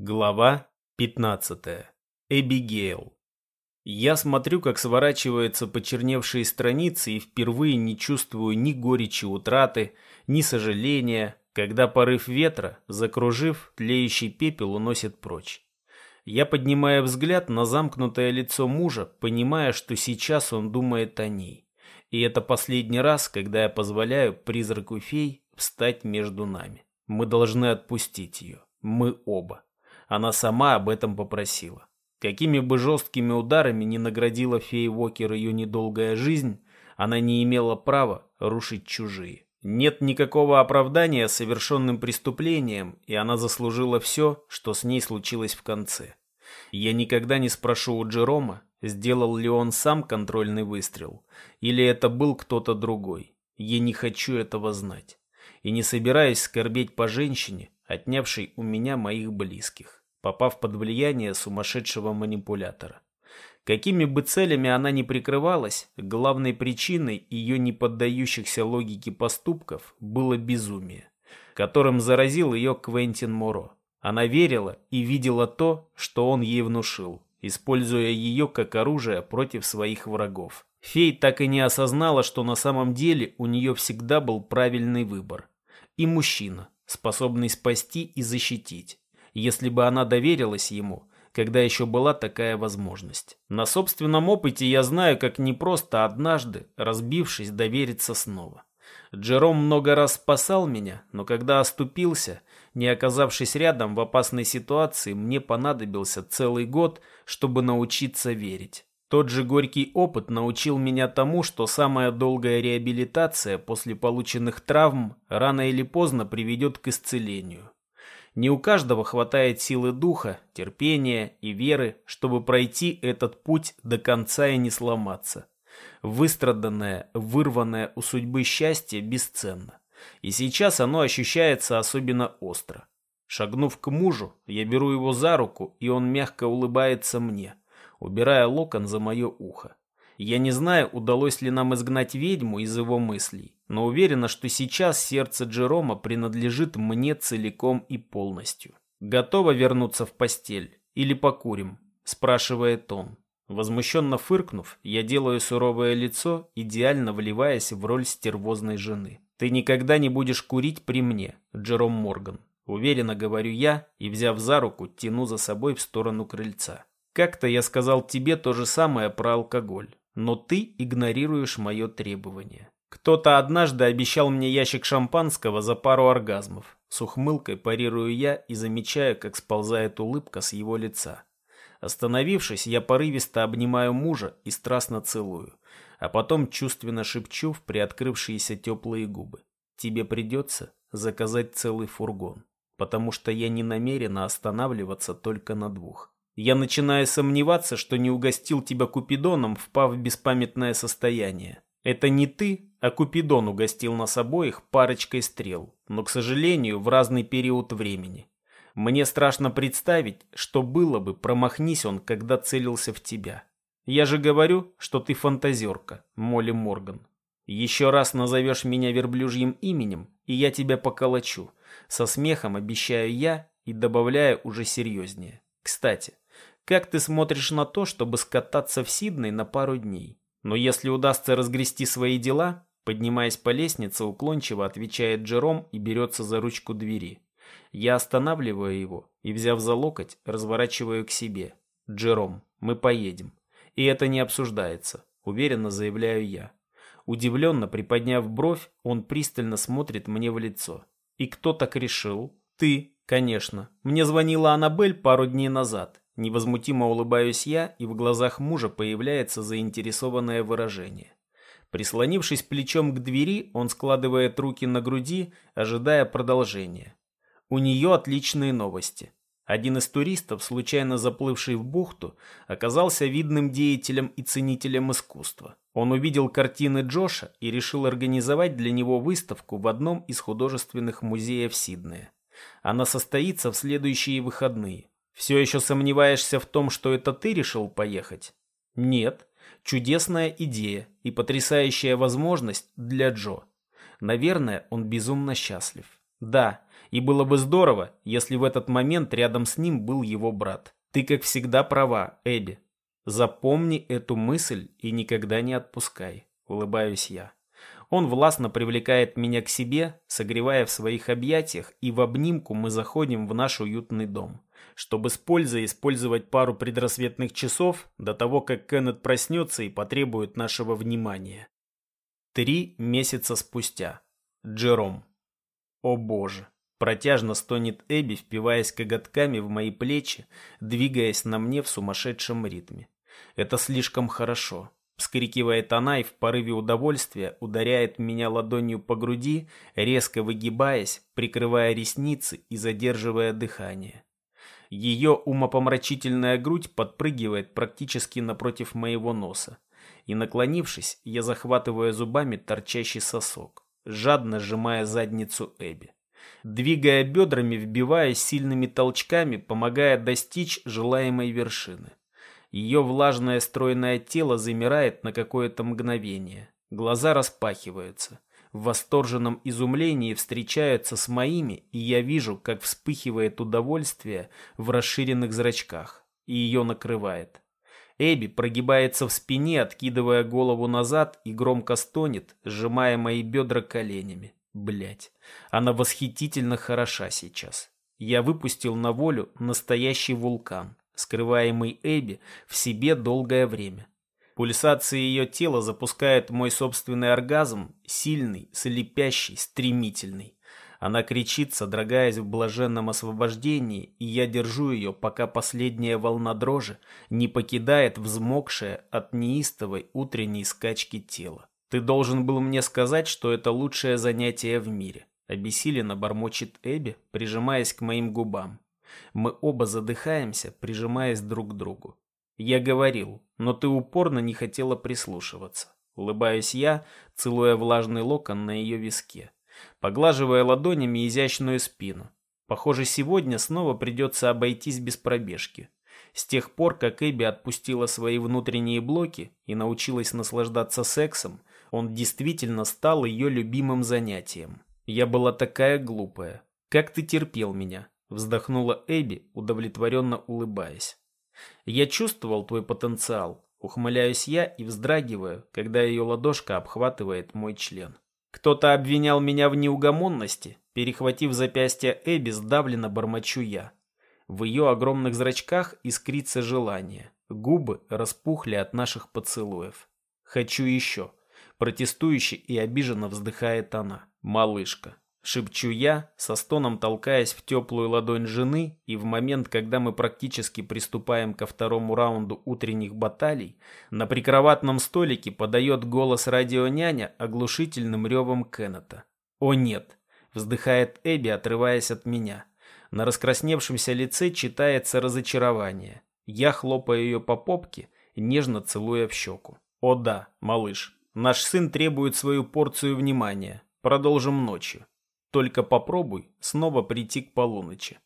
Глава 15. Эбигейл. Я смотрю, как сворачиваются почерневшие страницы и впервые не чувствую ни горечи утраты, ни сожаления, когда порыв ветра, закружив, тлеющий пепел уносит прочь. Я поднимаю взгляд на замкнутое лицо мужа, понимая, что сейчас он думает о ней. И это последний раз, когда я позволяю призраку фей встать между нами. Мы должны отпустить ее. Мы оба. Она сама об этом попросила. Какими бы жесткими ударами ни наградила фея Уокер ее недолгая жизнь, она не имела права рушить чужие. Нет никакого оправдания совершенным преступлением, и она заслужила все, что с ней случилось в конце. Я никогда не спрошу у Джерома, сделал ли он сам контрольный выстрел, или это был кто-то другой. Я не хочу этого знать. И не собираюсь скорбеть по женщине, отнявшей у меня моих близких попав под влияние сумасшедшего манипулятора. Какими бы целями она ни прикрывалась, главной причиной ее неподдающихся логике поступков было безумие, которым заразил ее Квентин Моро. Она верила и видела то, что он ей внушил, используя ее как оружие против своих врагов. Фей так и не осознала, что на самом деле у нее всегда был правильный выбор. И мужчина, способный спасти и защитить если бы она доверилась ему, когда еще была такая возможность. На собственном опыте я знаю, как непросто однажды, разбившись, довериться снова. Джером много раз спасал меня, но когда оступился, не оказавшись рядом в опасной ситуации, мне понадобился целый год, чтобы научиться верить. Тот же горький опыт научил меня тому, что самая долгая реабилитация после полученных травм рано или поздно приведет к исцелению. Не у каждого хватает силы духа, терпения и веры, чтобы пройти этот путь до конца и не сломаться. Выстраданное, вырванное у судьбы счастье бесценно. И сейчас оно ощущается особенно остро. Шагнув к мужу, я беру его за руку, и он мягко улыбается мне, убирая локон за мое ухо. Я не знаю, удалось ли нам изгнать ведьму из его мыслей, но уверена, что сейчас сердце Джерома принадлежит мне целиком и полностью. «Готова вернуться в постель? Или покурим?» – спрашивает он. Возмущенно фыркнув, я делаю суровое лицо, идеально вливаясь в роль стервозной жены. «Ты никогда не будешь курить при мне, Джером Морган», – уверенно говорю я и, взяв за руку, тяну за собой в сторону крыльца. «Как-то я сказал тебе то же самое про алкоголь но ты игнорируешь мое требование. Кто-то однажды обещал мне ящик шампанского за пару оргазмов. С ухмылкой парирую я и замечаю, как сползает улыбка с его лица. Остановившись, я порывисто обнимаю мужа и страстно целую, а потом чувственно шепчу в приоткрывшиеся теплые губы. Тебе придется заказать целый фургон, потому что я не намерена останавливаться только на двух. Я начинаю сомневаться, что не угостил тебя Купидоном, впав в беспамятное состояние. Это не ты, а Купидон угостил нас обоих парочкой стрел, но, к сожалению, в разный период времени. Мне страшно представить, что было бы, промахнись он, когда целился в тебя. Я же говорю, что ты фантазерка, Молли Морган. Еще раз назовешь меня верблюжьим именем, и я тебя поколочу. Со смехом обещаю я и добавляю уже серьезнее. Кстати, как ты смотришь на то, чтобы скататься в Сидней на пару дней? Но если удастся разгрести свои дела, поднимаясь по лестнице, уклончиво отвечает Джером и берется за ручку двери. Я останавливаю его и, взяв за локоть, разворачиваю к себе. Джером, мы поедем. И это не обсуждается, уверенно заявляю я. Удивленно приподняв бровь, он пристально смотрит мне в лицо. И кто так решил? Ты, конечно. Мне звонила Аннабель пару дней назад Невозмутимо улыбаюсь я, и в глазах мужа появляется заинтересованное выражение. Прислонившись плечом к двери, он складывает руки на груди, ожидая продолжения. У нее отличные новости. Один из туристов, случайно заплывший в бухту, оказался видным деятелем и ценителем искусства. Он увидел картины Джоша и решил организовать для него выставку в одном из художественных музеев Сиднея. Она состоится в следующие выходные. Все еще сомневаешься в том, что это ты решил поехать? Нет. Чудесная идея и потрясающая возможность для Джо. Наверное, он безумно счастлив. Да, И было бы здорово, если в этот момент рядом с ним был его брат. Ты, как всегда, права, Эбби. Запомни эту мысль и никогда не отпускай, улыбаюсь я. Он властно привлекает меня к себе, согревая в своих объятиях, и в обнимку мы заходим в наш уютный дом, чтобы с пользой использовать пару предрассветных часов до того, как Кеннет проснется и потребует нашего внимания. Три месяца спустя. Джером. О боже. Протяжно стонет Эбби, впиваясь коготками в мои плечи, двигаясь на мне в сумасшедшем ритме. Это слишком хорошо. Вскрикивает она и в порыве удовольствия ударяет меня ладонью по груди, резко выгибаясь, прикрывая ресницы и задерживая дыхание. Ее умопомрачительная грудь подпрыгивает практически напротив моего носа. И наклонившись, я захватываю зубами торчащий сосок, жадно сжимая задницу Эбби. Двигая бедрами, вбиваясь сильными толчками, помогая достичь желаемой вершины. Ее влажное стройное тело замирает на какое-то мгновение. Глаза распахиваются. В восторженном изумлении встречаются с моими, и я вижу, как вспыхивает удовольствие в расширенных зрачках, и ее накрывает. Эбби прогибается в спине, откидывая голову назад и громко стонет, сжимая мои бедра коленями. Блять, она восхитительно хороша сейчас. Я выпустил на волю настоящий вулкан скрываемый Эбби, в себе долгое время. Пульсации ее тела запускают мой собственный оргазм, сильный, слепящий, стремительный. Она кричит, содрогаясь в блаженном освобождении, и я держу ее, пока последняя волна дрожи не покидает взмокшее от неистовой утренней скачки тело. Ты должен был мне сказать, что это лучшее занятие в мире. Обессиленно бормочет Эбби, прижимаясь к моим губам. Мы оба задыхаемся, прижимаясь друг к другу. Я говорил, но ты упорно не хотела прислушиваться. Улыбаюсь я, целуя влажный локон на ее виске, поглаживая ладонями изящную спину. Похоже, сегодня снова придется обойтись без пробежки. С тех пор, как Эбби отпустила свои внутренние блоки и научилась наслаждаться сексом, он действительно стал ее любимым занятием. Я была такая глупая. Как ты терпел меня? Вздохнула Эбби, удовлетворенно улыбаясь. Я чувствовал твой потенциал. Ухмыляюсь я и вздрагиваю, когда ее ладошка обхватывает мой член. Кто-то обвинял меня в неугомонности. Перехватив запястье Эбби, сдавленно бормочу я. В ее огромных зрачках искрится желание. Губы распухли от наших поцелуев. Хочу еще. Протестующе и обиженно вздыхает она. Малышка. Шепчу я, со стоном толкаясь в теплую ладонь жены, и в момент, когда мы практически приступаем ко второму раунду утренних баталий, на прикроватном столике подает голос радионяня оглушительным ревом Кеннета. «О нет!» — вздыхает Эбби, отрываясь от меня. На раскрасневшемся лице читается разочарование. Я хлопаю ее по попке, нежно целуя в щеку. «О да, малыш, наш сын требует свою порцию внимания. Продолжим ночью». Только попробуй снова прийти к полуночи.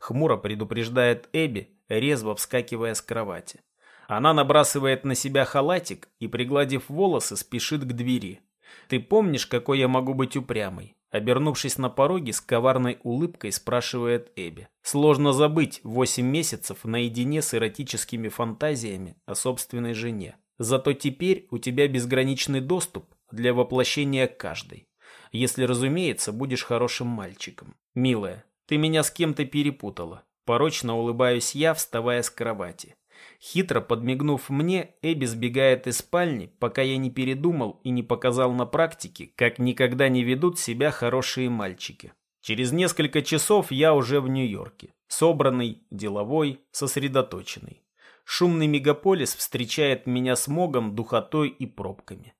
Хмуро предупреждает Эбби, резво вскакивая с кровати. Она набрасывает на себя халатик и, пригладив волосы, спешит к двери. «Ты помнишь, какой я могу быть упрямой?» Обернувшись на пороге, с коварной улыбкой спрашивает Эбби. Сложно забыть восемь месяцев наедине с эротическими фантазиями о собственной жене. Зато теперь у тебя безграничный доступ для воплощения каждой. Если, разумеется, будешь хорошим мальчиком. Милая, ты меня с кем-то перепутала. Порочно улыбаюсь я, вставая с кровати. Хитро подмигнув мне, Эбби сбегает из спальни, пока я не передумал и не показал на практике, как никогда не ведут себя хорошие мальчики. Через несколько часов я уже в Нью-Йорке. Собранный, деловой, сосредоточенный. Шумный мегаполис встречает меня смогом, духотой и пробками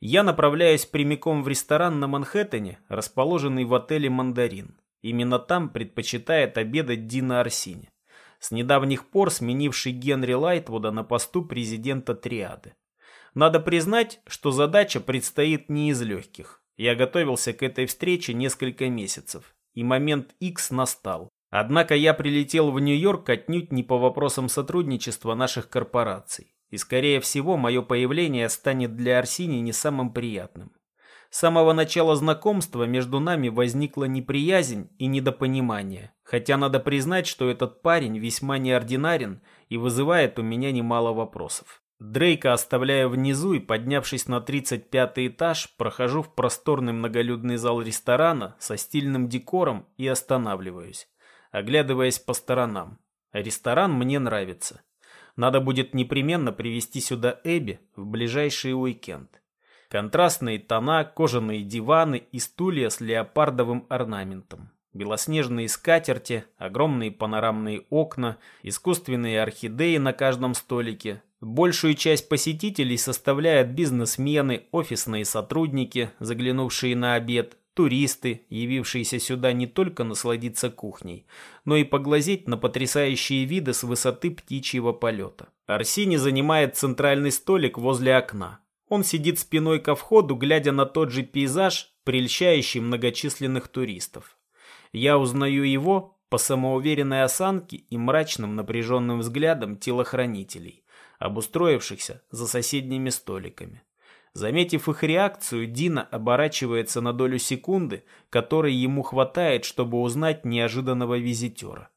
я направляюсь прямиком в ресторан на Манхэттене, расположенный в отеле «Мандарин». Именно там предпочитает обедать Дина Арсини, с недавних пор сменивший Генри Лайтвуда на посту президента Триады. Надо признать, что задача предстоит не из легких. Я готовился к этой встрече несколько месяцев, и момент X настал. Однако я прилетел в Нью-Йорк отнюдь не по вопросам сотрудничества наших корпораций. И, скорее всего, мое появление станет для Арсини не самым приятным. С самого начала знакомства между нами возникла неприязнь и недопонимание, хотя надо признать, что этот парень весьма неординарен и вызывает у меня немало вопросов. Дрейка оставляя внизу и, поднявшись на 35 этаж, прохожу в просторный многолюдный зал ресторана со стильным декором и останавливаюсь, оглядываясь по сторонам. Ресторан мне нравится. Надо будет непременно привезти сюда Эбби в ближайший уикенд. Контрастные тона, кожаные диваны и стулья с леопардовым орнаментом. Белоснежные скатерти, огромные панорамные окна, искусственные орхидеи на каждом столике. Большую часть посетителей составляют бизнесмены, офисные сотрудники, заглянувшие на обед, туристы, явившиеся сюда не только насладиться кухней, но и поглазеть на потрясающие виды с высоты птичьего полета. Арсини занимает центральный столик возле окна. Он сидит спиной ко входу, глядя на тот же пейзаж, прельщающий многочисленных туристов. Я узнаю его по самоуверенной осанке и мрачным напряженным взглядам телохранителей, обустроившихся за соседними столиками. Заметив их реакцию, Дина оборачивается на долю секунды, которой ему хватает, чтобы узнать неожиданного визитера.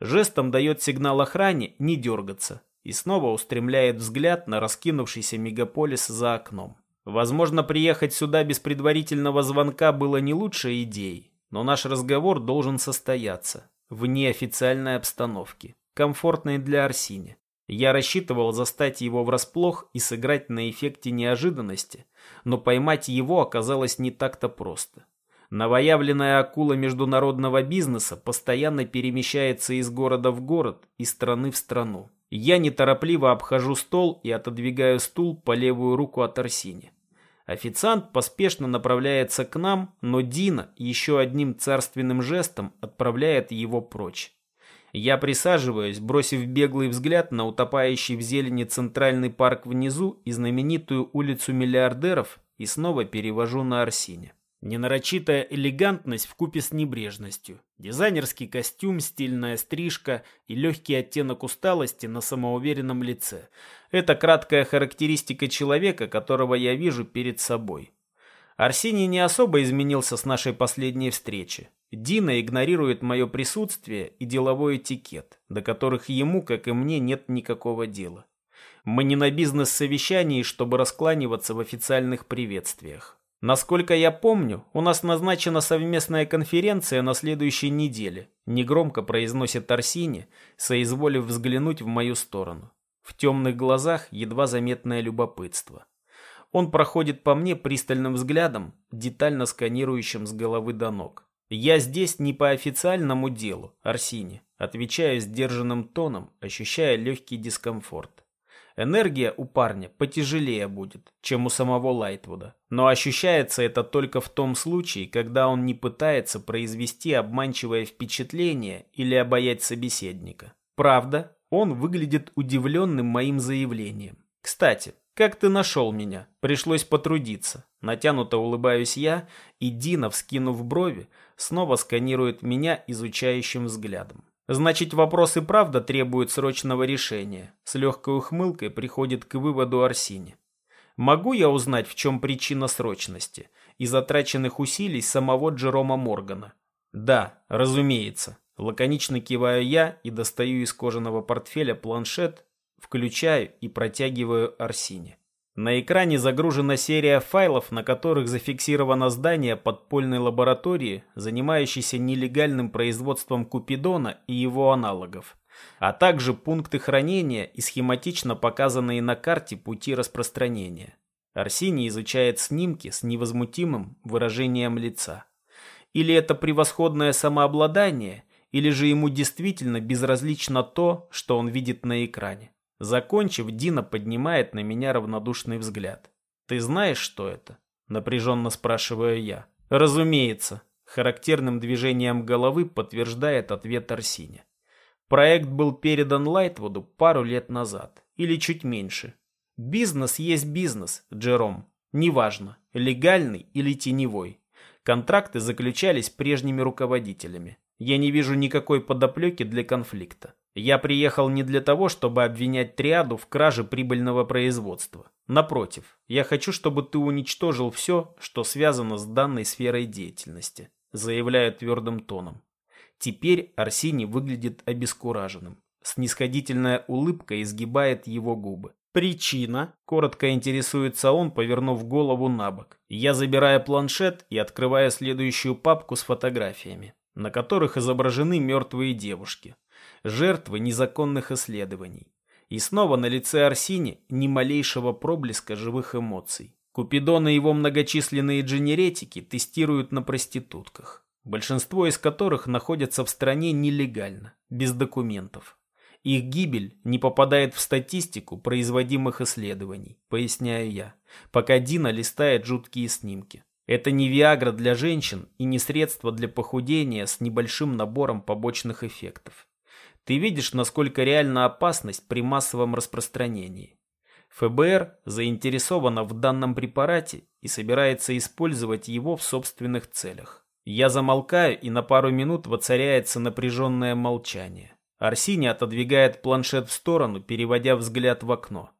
Жестом дает сигнал охране не дергаться, и снова устремляет взгляд на раскинувшийся мегаполис за окном. Возможно, приехать сюда без предварительного звонка было не лучшей идеей, но наш разговор должен состояться в неофициальной обстановке, комфортной для Арсини. Я рассчитывал застать его врасплох и сыграть на эффекте неожиданности, но поймать его оказалось не так-то просто. Новоявленная акула международного бизнеса постоянно перемещается из города в город, из страны в страну. Я неторопливо обхожу стол и отодвигаю стул по левую руку от Арсини. Официант поспешно направляется к нам, но Дина еще одним царственным жестом отправляет его прочь. Я присаживаюсь, бросив беглый взгляд на утопающий в зелени центральный парк внизу и знаменитую улицу миллиардеров и снова перевожу на Арсине. Ненарочитая элегантность в купе с небрежностью, дизайнерский костюм, стильная стрижка и легкий оттенок усталости на самоуверенном лице. Это краткая характеристика человека, которого я вижу перед собой. Арсений не особо изменился с нашей последней встречи. Дина игнорирует мое присутствие и деловой этикет, до которых ему, как и мне, нет никакого дела. Мы не на бизнес-совещании, чтобы раскланиваться в официальных приветствиях. Насколько я помню, у нас назначена совместная конференция на следующей неделе. Негромко произносит Арсини, соизволив взглянуть в мою сторону. В темных глазах едва заметное любопытство. Он проходит по мне пристальным взглядом, детально сканирующим с головы до ног. Я здесь не по официальному делу, Арсини. Отвечаю сдержанным тоном, ощущая легкий дискомфорт. Энергия у парня потяжелее будет, чем у самого Лайтвуда. Но ощущается это только в том случае, когда он не пытается произвести обманчивое впечатление или обаять собеседника. Правда, он выглядит удивленным моим заявлением. Кстати, как ты нашел меня? Пришлось потрудиться. Натянуто улыбаюсь я, и Дина, вскинув брови, снова сканирует меня изучающим взглядом. Значит, вопрос и правда требует срочного решения. С легкой ухмылкой приходит к выводу Арсини. Могу я узнать, в чем причина срочности и затраченных усилий самого Джерома Моргана? Да, разумеется. Лаконично киваю я и достаю из кожаного портфеля планшет, включаю и протягиваю Арсине. На экране загружена серия файлов, на которых зафиксировано здание подпольной лаборатории, занимающейся нелегальным производством купидона и его аналогов, а также пункты хранения и схематично показанные на карте пути распространения. Арсений изучает снимки с невозмутимым выражением лица. Или это превосходное самообладание, или же ему действительно безразлично то, что он видит на экране. Закончив, Дина поднимает на меня равнодушный взгляд. «Ты знаешь, что это?» – напряженно спрашиваю я. «Разумеется», – характерным движением головы подтверждает ответ Арсини. Проект был передан Лайтвуду пару лет назад, или чуть меньше. Бизнес есть бизнес, Джером. Неважно, легальный или теневой. Контракты заключались прежними руководителями. Я не вижу никакой подоплеки для конфликта. Я приехал не для того, чтобы обвинять триаду в краже прибыльного производства. Напротив, я хочу, чтобы ты уничтожил все, что связано с данной сферой деятельности, заявляю твердым тоном. Теперь Арсений выглядит обескураженным. Снисходительная улыбка изгибает его губы. Причина? Коротко интересуется он, повернув голову на бок. Я забираю планшет и открываю следующую папку с фотографиями, на которых изображены мертвые девушки. Жертвы незаконных исследований. И снова на лице Арсини ни малейшего проблеска живых эмоций. Купидон и его многочисленные дженеретики тестируют на проститутках, большинство из которых находятся в стране нелегально, без документов. Их гибель не попадает в статистику производимых исследований, поясняю я, пока Дина листает жуткие снимки. Это не Виагра для женщин и не средство для похудения с небольшим набором побочных эффектов. Ты видишь, насколько реальна опасность при массовом распространении. ФБР заинтересовано в данном препарате и собирается использовать его в собственных целях. Я замолкаю, и на пару минут воцаряется напряженное молчание. Арсини отодвигает планшет в сторону, переводя взгляд в окно.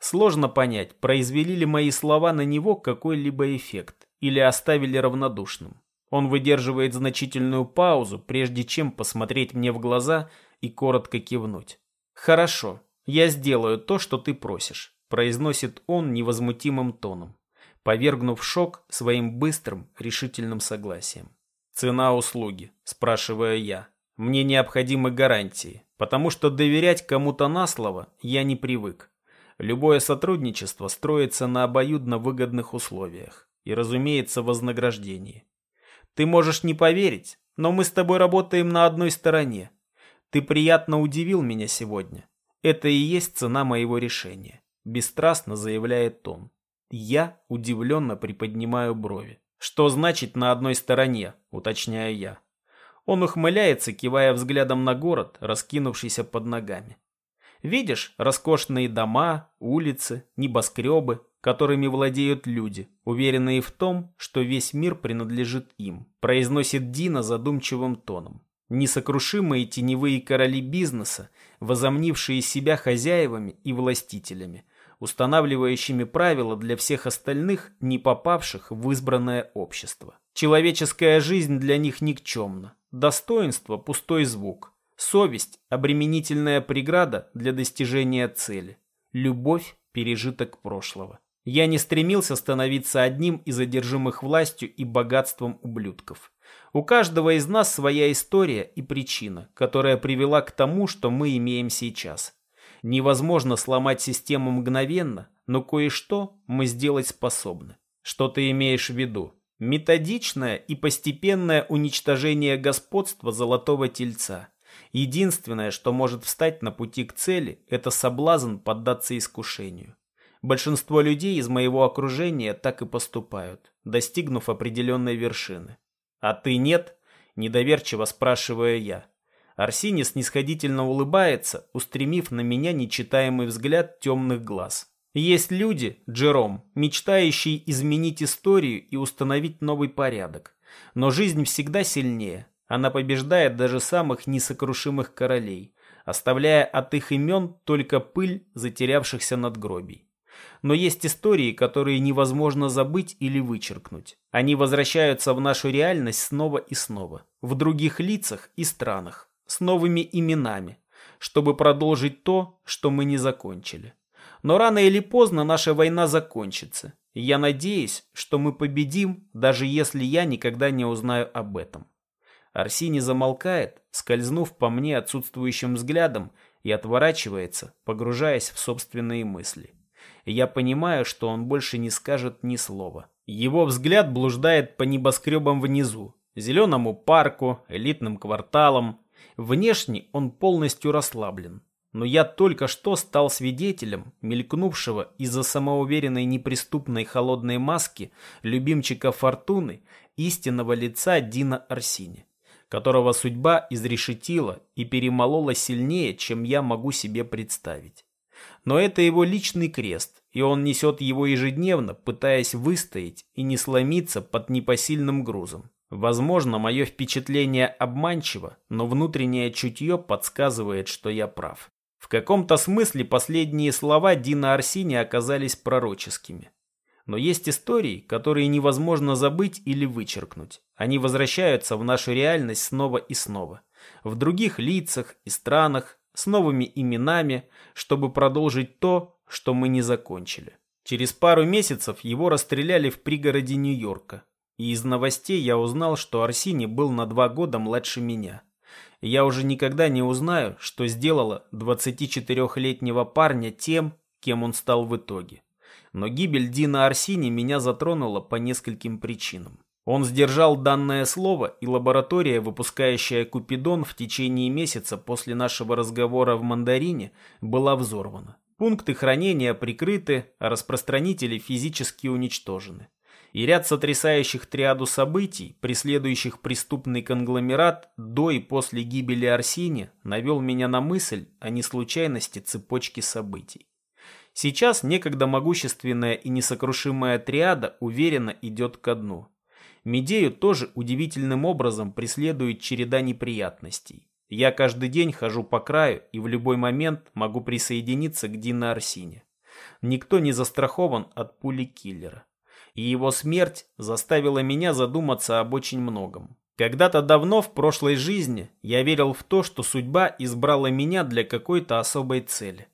Сложно понять, произвели ли мои слова на него какой-либо эффект или оставили равнодушным. Он выдерживает значительную паузу, прежде чем посмотреть мне в глаза и коротко кивнуть. «Хорошо, я сделаю то, что ты просишь», – произносит он невозмутимым тоном, повергнув шок своим быстрым, решительным согласием. «Цена услуги?» – спрашиваю я. Мне необходимы гарантии, потому что доверять кому-то на слово я не привык. Любое сотрудничество строится на обоюдно выгодных условиях и, разумеется, вознаграждении. Ты можешь не поверить, но мы с тобой работаем на одной стороне. Ты приятно удивил меня сегодня. Это и есть цена моего решения, бесстрастно заявляет он. Я удивленно приподнимаю брови. Что значит на одной стороне, уточняю я. Он ухмыляется, кивая взглядом на город, раскинувшийся под ногами. Видишь роскошные дома, улицы, небоскребы, которыми владеют люди, уверенные в том, что весь мир принадлежит им, произносит Дина задумчивым тоном. Несокрушимые теневые короли бизнеса, возомнившие себя хозяевами и властителями, устанавливающими правила для всех остальных, не попавших в избранное общество. Человеческая жизнь для них никчемна, Достоинство – пустой звук. Совесть – обременительная преграда для достижения цели. Любовь – пережиток прошлого. Я не стремился становиться одним из одержимых властью и богатством ублюдков. У каждого из нас своя история и причина, которая привела к тому, что мы имеем сейчас. Невозможно сломать систему мгновенно, но кое-что мы сделать способны. Что ты имеешь в виду? Методичное и постепенное уничтожение господства золотого тельца. Единственное, что может встать на пути к цели, это соблазн поддаться искушению. Большинство людей из моего окружения так и поступают, достигнув определенной вершины. А ты нет? Недоверчиво спрашиваю я. Арсений снисходительно улыбается, устремив на меня нечитаемый взгляд темных глаз. Есть люди, Джером, мечтающие изменить историю и установить новый порядок. Но жизнь всегда сильнее. Она побеждает даже самых несокрушимых королей, оставляя от их имен только пыль затерявшихся надгробий. Но есть истории, которые невозможно забыть или вычеркнуть. Они возвращаются в нашу реальность снова и снова, в других лицах и странах, с новыми именами, чтобы продолжить то, что мы не закончили. Но рано или поздно наша война закончится. Я надеюсь, что мы победим, даже если я никогда не узнаю об этом. Арсений замолкает, скользнув по мне отсутствующим взглядом и отворачивается, погружаясь в собственные мысли. Я понимаю, что он больше не скажет ни слова. Его взгляд блуждает по небоскребам внизу, зеленому парку, элитным кварталам. Внешне он полностью расслаблен но я только что стал свидетелем мелькнувшего из-за самоуверенной неприступной холодной маски любимчика Фортуны истинного лица Дина Арсини, которого судьба изрешетила и перемолола сильнее, чем я могу себе представить. Но это его личный крест, и он несет его ежедневно, пытаясь выстоять и не сломиться под непосильным грузом. Возможно, мое впечатление обманчиво, но внутреннее чутье подсказывает, что я прав. В каком-то смысле последние слова Дина Арсини оказались пророческими. Но есть истории, которые невозможно забыть или вычеркнуть. Они возвращаются в нашу реальность снова и снова. В других лицах и странах, с новыми именами, чтобы продолжить то, что мы не закончили. Через пару месяцев его расстреляли в пригороде Нью-Йорка. И из новостей я узнал, что Арсини был на два года младше меня. Я уже никогда не узнаю, что сделала 24-летнего парня тем, кем он стал в итоге. Но гибель Дина Арсини меня затронула по нескольким причинам. Он сдержал данное слово, и лаборатория, выпускающая Купидон в течение месяца после нашего разговора в Мандарине, была взорвана. Пункты хранения прикрыты, а распространители физически уничтожены и ряд сотрясающих триаду событий, преследующих преступный конгломерат до и после гибели Арсини, навел меня на мысль о неслучайности цепочки событий. Сейчас некогда могущественная и несокрушимая триада уверенно идет ко дну. Медею тоже удивительным образом преследует череда неприятностей. Я каждый день хожу по краю и в любой момент могу присоединиться к Дино Арсине. Никто не застрахован от пули киллера и его смерть заставила меня задуматься об очень многом. Когда-то давно в прошлой жизни я верил в то, что судьба избрала меня для какой-то особой цели.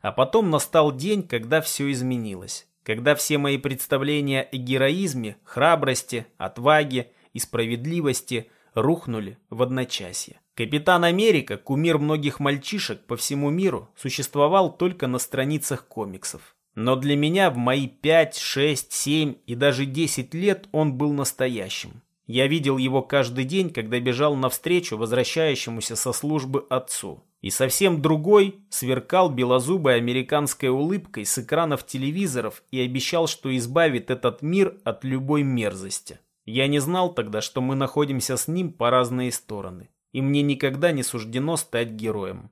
А потом настал день, когда все изменилось. Когда все мои представления о героизме, храбрости, отваге и справедливости рухнули в одночасье. Капитан Америка, кумир многих мальчишек по всему миру, существовал только на страницах комиксов. Но для меня в мои 5, 6, 7 и даже 10 лет он был настоящим. Я видел его каждый день, когда бежал навстречу возвращающемуся со службы отцу. И совсем другой сверкал белозубой американской улыбкой с экранов телевизоров и обещал, что избавит этот мир от любой мерзости. Я не знал тогда, что мы находимся с ним по разные стороны, и мне никогда не суждено стать героем.